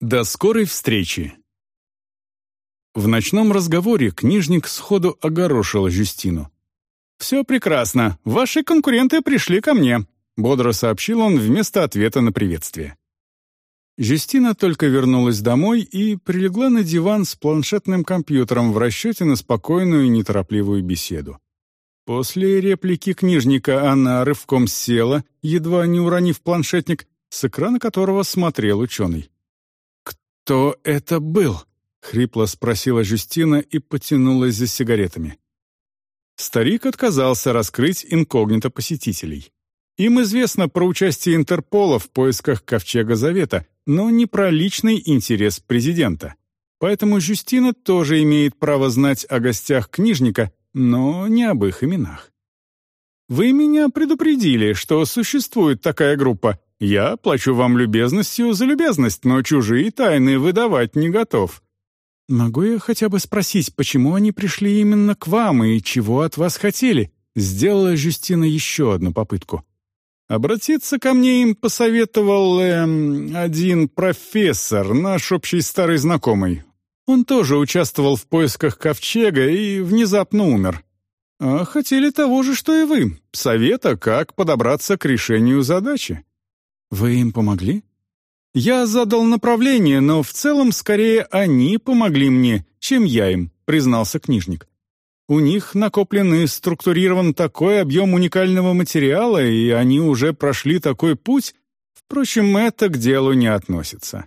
До скорой встречи. В ночном разговоре книжник сходу огорошил Жюстину. «Все прекрасно. Ваши конкуренты пришли ко мне», — бодро сообщил он вместо ответа на приветствие. Жюстина только вернулась домой и прилегла на диван с планшетным компьютером в расчете на спокойную и неторопливую беседу. После реплики книжника она рывком села, едва не уронив планшетник, с экрана которого смотрел ученый. «Кто это был?» — хрипло спросила Жюстина и потянулась за сигаретами. Старик отказался раскрыть инкогнито посетителей. Им известно про участие Интерпола в поисках Ковчега Завета, но не про личный интерес президента. Поэтому Жюстина тоже имеет право знать о гостях книжника, но не об их именах. «Вы меня предупредили, что существует такая группа. Я плачу вам любезностью за любезность, но чужие тайны выдавать не готов. Могу я хотя бы спросить, почему они пришли именно к вам и чего от вас хотели?» Сделала Жюстина еще одну попытку. Обратиться ко мне им посоветовал эм, один профессор, наш общий старый знакомый. Он тоже участвовал в поисках ковчега и внезапно умер. А хотели того же, что и вы, совета, как подобраться к решению задачи. Вы им помогли? Я задал направление, но в целом скорее они помогли мне, чем я им, признался книжник. У них накоплен и структурирован такой объем уникального материала, и они уже прошли такой путь. Впрочем, это к делу не относится.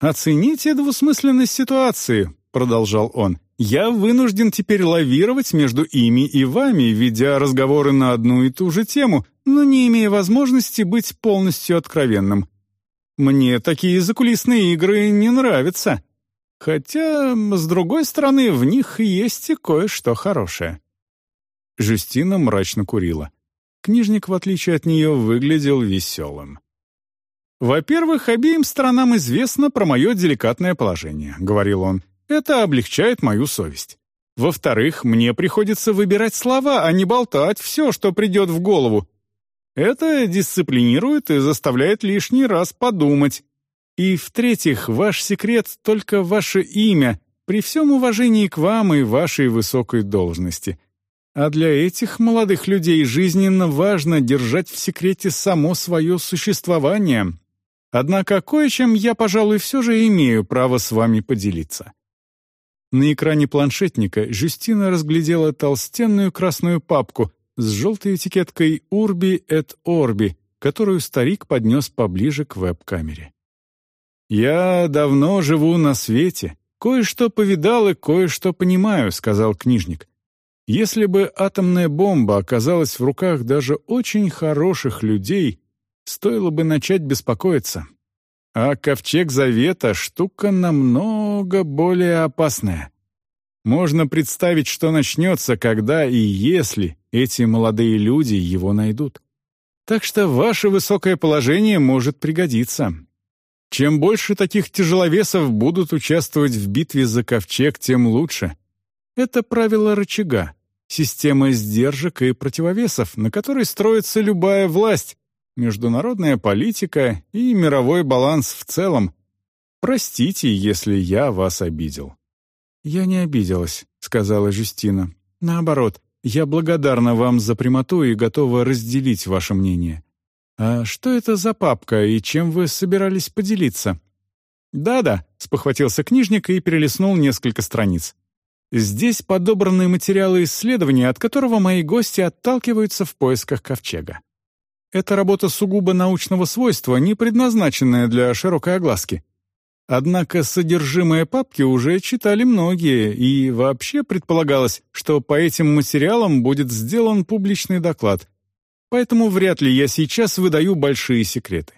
«Оцените двусмысленность ситуации», — продолжал он. «Я вынужден теперь лавировать между ими и вами, ведя разговоры на одну и ту же тему, но не имея возможности быть полностью откровенным. Мне такие закулисные игры не нравятся. Хотя, с другой стороны, в них есть и кое-что хорошее». Жюстина мрачно курила. Книжник, в отличие от нее, выглядел веселым. «Во-первых, обеим сторонам известно про мое деликатное положение», — говорил он. «Это облегчает мою совесть. Во-вторых, мне приходится выбирать слова, а не болтать все, что придет в голову, это дисциплинирует и заставляет лишний раз подумать. И в-третьих, ваш секрет — только ваше имя, при всем уважении к вам и вашей высокой должности. А для этих молодых людей жизненно важно держать в секрете само свое существование. Однако кое-чем я, пожалуй, все же имею право с вами поделиться. На экране планшетника Жюстина разглядела толстенную красную папку, с желтой этикеткой «Урби et Орби», которую старик поднес поближе к веб-камере. «Я давно живу на свете, кое-что повидал и кое-что понимаю», — сказал книжник. «Если бы атомная бомба оказалась в руках даже очень хороших людей, стоило бы начать беспокоиться. А ковчег завета — штука намного более опасная. Можно представить, что начнется, когда и если эти молодые люди его найдут. Так что ваше высокое положение может пригодиться. Чем больше таких тяжеловесов будут участвовать в битве за ковчег, тем лучше. Это правило рычага, система сдержек и противовесов, на которой строится любая власть, международная политика и мировой баланс в целом. Простите, если я вас обидел. «Я не обиделась», — сказала Жюстина. «Наоборот, я благодарна вам за прямоту и готова разделить ваше мнение. А что это за папка и чем вы собирались поделиться?» «Да-да», — спохватился книжник и перелистнул несколько страниц. «Здесь подобраны материалы исследования, от которого мои гости отталкиваются в поисках ковчега. Это работа сугубо научного свойства, не предназначенная для широкой огласки. Однако содержимое папки уже читали многие, и вообще предполагалось, что по этим материалам будет сделан публичный доклад. Поэтому вряд ли я сейчас выдаю большие секреты.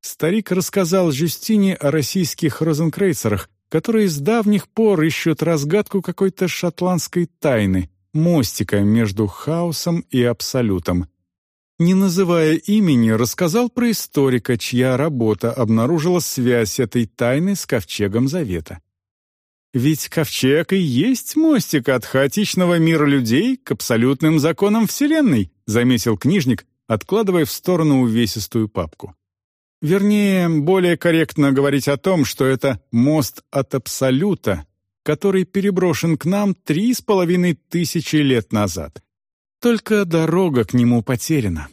Старик рассказал Жюстине о российских розенкрейцерах, которые с давних пор ищут разгадку какой-то шотландской тайны, мостика между хаосом и абсолютом, не называя имени, рассказал про историка, чья работа обнаружила связь этой тайны с Ковчегом Завета. Ведь Ковчег и есть мостик от хаотичного мира людей к абсолютным законам Вселенной, заметил книжник, откладывая в сторону увесистую папку. Вернее, более корректно говорить о том, что это мост от Абсолюта, который переброшен к нам три с половиной тысячи лет назад. Только дорога к нему потеряна.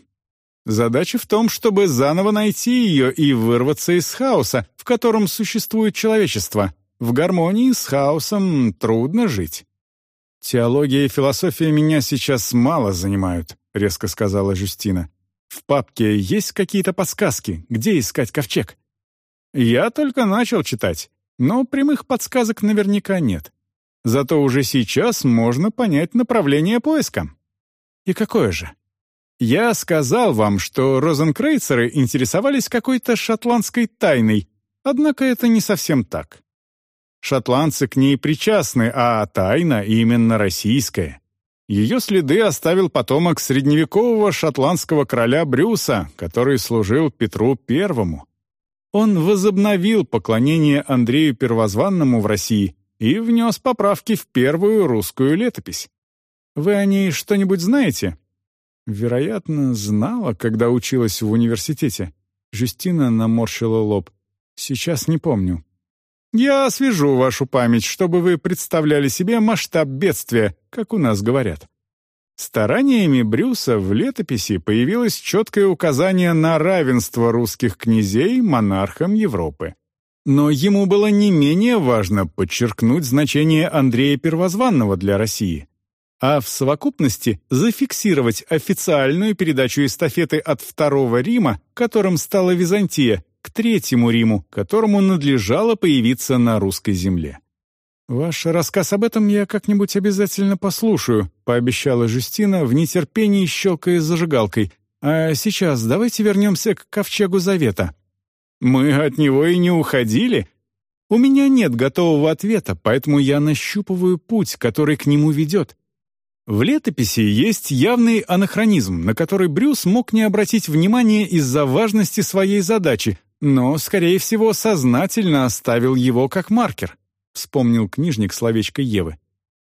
Задача в том, чтобы заново найти ее и вырваться из хаоса, в котором существует человечество. В гармонии с хаосом трудно жить. «Теология и философия меня сейчас мало занимают», — резко сказала Жюстина. «В папке есть какие-то подсказки, где искать ковчег?» «Я только начал читать, но прямых подсказок наверняка нет. Зато уже сейчас можно понять направление поиска». «И какое же?» Я сказал вам, что розенкрейцеры интересовались какой-то шотландской тайной, однако это не совсем так. Шотландцы к ней причастны, а тайна именно российская. Ее следы оставил потомок средневекового шотландского короля Брюса, который служил Петру Первому. Он возобновил поклонение Андрею Первозванному в России и внес поправки в первую русскую летопись. Вы о ней что-нибудь знаете? Вероятно, знала, когда училась в университете. Жюстина наморщила лоб. Сейчас не помню. Я освежу вашу память, чтобы вы представляли себе масштаб бедствия, как у нас говорят. Стараниями Брюса в летописи появилось четкое указание на равенство русских князей монархам Европы. Но ему было не менее важно подчеркнуть значение Андрея Первозванного для России а в совокупности зафиксировать официальную передачу эстафеты от Второго Рима, которым стала Византия, к Третьему Риму, которому надлежало появиться на русской земле. «Ваш рассказ об этом я как-нибудь обязательно послушаю», пообещала Жюстина, в нетерпении щелкая зажигалкой. «А сейчас давайте вернемся к Ковчегу Завета». «Мы от него и не уходили», у меня нет готового ответа, поэтому я нащупываю путь, который к нему ведет. В летописи есть явный анахронизм, на который Брюс мог не обратить внимания из-за важности своей задачи, но, скорее всего, сознательно оставил его как маркер, вспомнил книжник словечко Евы.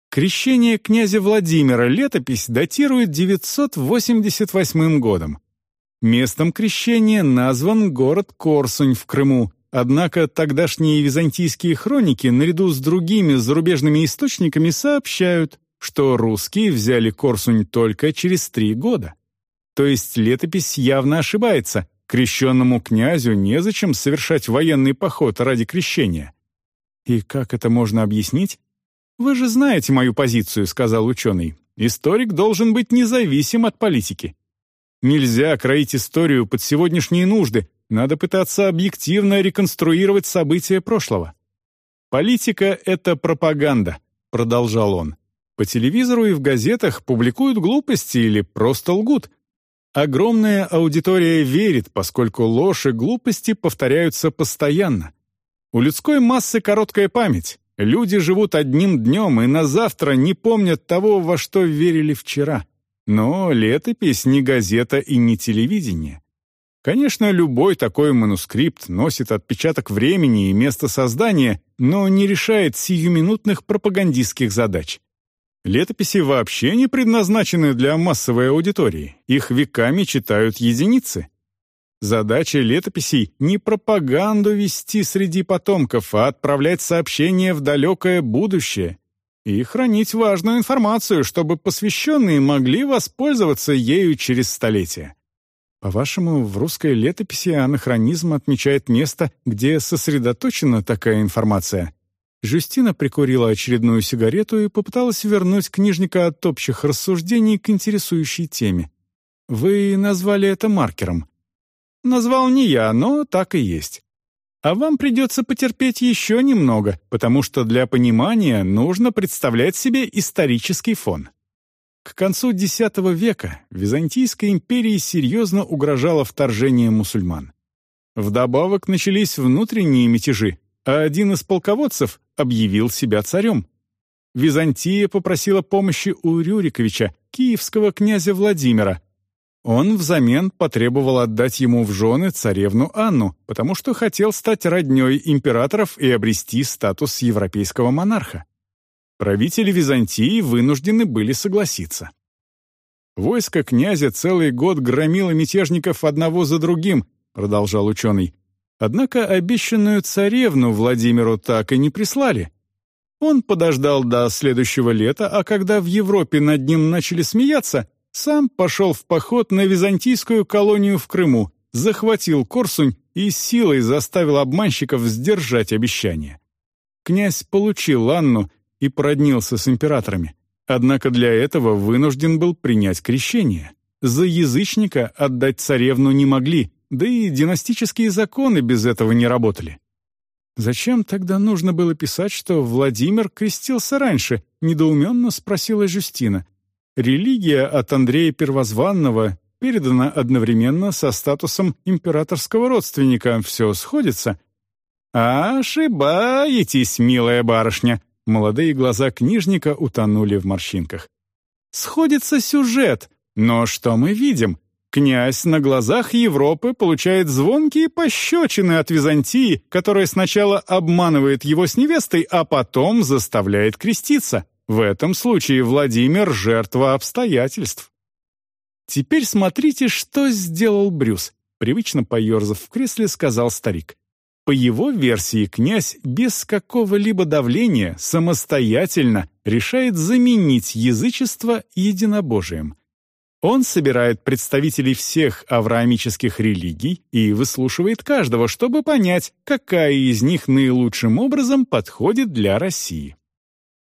Крещение князя Владимира летопись датирует 988 годом. Местом крещения назван город Корсунь в Крыму, однако тогдашние византийские хроники наряду с другими зарубежными источниками сообщают, что русские взяли Корсунь только через три года. То есть летопись явно ошибается, крещенному князю незачем совершать военный поход ради крещения. И как это можно объяснить? «Вы же знаете мою позицию», — сказал ученый. «Историк должен быть независим от политики. Нельзя кроить историю под сегодняшние нужды, надо пытаться объективно реконструировать события прошлого». «Политика — это пропаганда», — продолжал он. По телевизору и в газетах публикуют глупости или просто лгут. Огромная аудитория верит, поскольку ложь и глупости повторяются постоянно. У людской массы короткая память. Люди живут одним днем и на завтра не помнят того, во что верили вчера. Но летопись не газета и не телевидение. Конечно, любой такой манускрипт носит отпечаток времени и места создания, но не решает сиюминутных пропагандистских задач. Летописи вообще не предназначены для массовой аудитории, их веками читают единицы. Задача летописей — не пропаганду вести среди потомков, а отправлять сообщения в далекое будущее и хранить важную информацию, чтобы посвященные могли воспользоваться ею через столетия. По-вашему, в русской летописи анахронизм отмечает место, где сосредоточена такая информация? Жюстина прикурила очередную сигарету и попыталась вернуть книжника от общих рассуждений к интересующей теме. «Вы назвали это маркером». «Назвал не я, но так и есть. А вам придется потерпеть еще немного, потому что для понимания нужно представлять себе исторический фон». К концу X века Византийской империи серьезно угрожало вторжение мусульман. Вдобавок начались внутренние мятежи, а один из полководцев объявил себя царем. Византия попросила помощи у Рюриковича, киевского князя Владимира. Он взамен потребовал отдать ему в жены царевну Анну, потому что хотел стать роднёй императоров и обрести статус европейского монарха. Правители Византии вынуждены были согласиться. Войско князя целый год громило мятежников одного за другим, — продолжал ученый. «Однако обещанную царевну Владимиру так и не прислали. Он подождал до следующего лета, а когда в Европе над ним начали смеяться, сам пошел в поход на византийскую колонию в Крыму, захватил Корсунь и силой заставил обманщиков сдержать обещание. Князь получил Анну и породнился с императорами, однако для этого вынужден был принять крещение. За язычника отдать царевну не могли, да и династические законы без этого не работали. «Зачем тогда нужно было писать, что Владимир крестился раньше?» — недоуменно спросила Жюстина. «Религия от Андрея Первозванного передана одновременно со статусом императорского родственника. Все сходится». «Ошибаетесь, милая барышня!» Молодые глаза книжника утонули в морщинках. «Сходится сюжет, но что мы видим? Князь на глазах Европы получает звонкие пощечины от Византии, которая сначала обманывает его с невестой, а потом заставляет креститься. В этом случае Владимир — жертва обстоятельств. «Теперь смотрите, что сделал Брюс», — привычно поерзав в кресле, сказал старик. По его версии, князь без какого-либо давления самостоятельно решает заменить язычество единобожием — он собирает представителей всех авраамических религий и выслушивает каждого, чтобы понять, какая из них наилучшим образом подходит для России.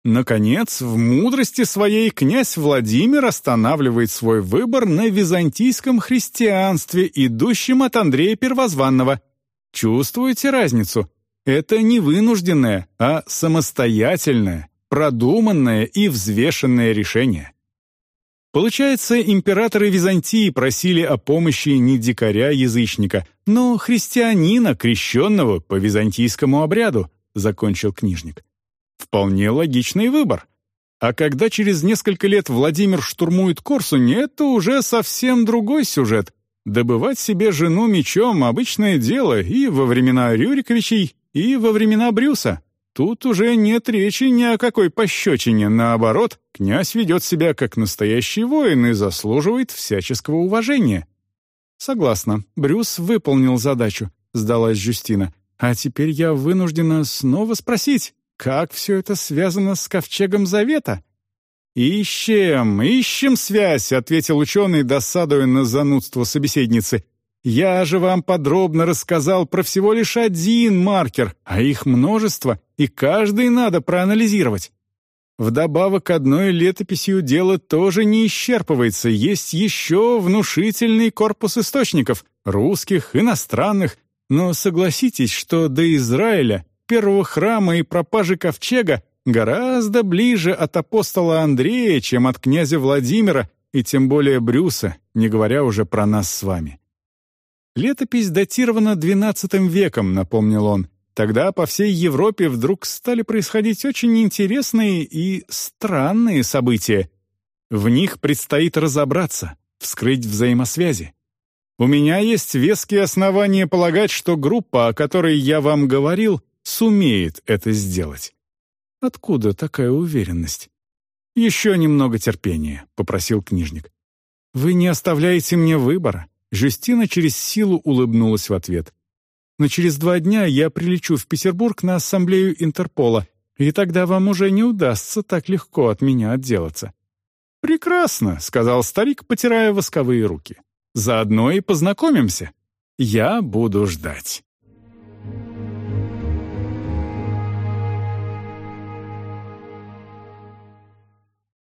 Наконец, в мудрости своей князь Владимир останавливает свой выбор на византийском христианстве, идущем от Андрея Первозванного. Чувствуете разницу? Это не вынужденное, а самостоятельное, продуманное и взвешенное решение. Получается, императоры Византии просили о помощи не дикаря-язычника, но христианина, крещенного по византийскому обряду, закончил книжник. Вполне логичный выбор. А когда через несколько лет Владимир штурмует Корсунь, это уже совсем другой сюжет. Добывать себе жену мечом — обычное дело и во времена Рюриковичей, и во времена Брюса. Тут уже нет речи ни о какой пощечине, наоборот, князь ведет себя как настоящий воин и заслуживает всяческого уважения. Согласна, Брюс выполнил задачу, сдалась Жюстина. А теперь я вынуждена снова спросить, как все это связано с ковчегом Завета? «Ищем, ищем связь», — ответил ученый, досадуя на занудство собеседницы. Я же вам подробно рассказал про всего лишь один маркер, а их множество, и каждый надо проанализировать. Вдобавок одной летописью дело тоже не исчерпывается, есть еще внушительный корпус источников, русских, иностранных, но согласитесь, что до Израиля, первого храма и пропажи ковчега гораздо ближе от апостола Андрея, чем от князя Владимира и тем более Брюса, не говоря уже про нас с вами. Летопись датирована XII веком, напомнил он. Тогда по всей Европе вдруг стали происходить очень интересные и странные события. В них предстоит разобраться, вскрыть взаимосвязи. У меня есть веские основания полагать, что группа, о которой я вам говорил, сумеет это сделать. Откуда такая уверенность? «Еще немного терпения», — попросил книжник. «Вы не оставляете мне выбора. Жюстина через силу улыбнулась в ответ. «Но через два дня я прилечу в Петербург на ассамблею Интерпола, и тогда вам уже не удастся так легко от меня отделаться». «Прекрасно», — сказал старик, потирая восковые руки. «Заодно и познакомимся. Я буду ждать».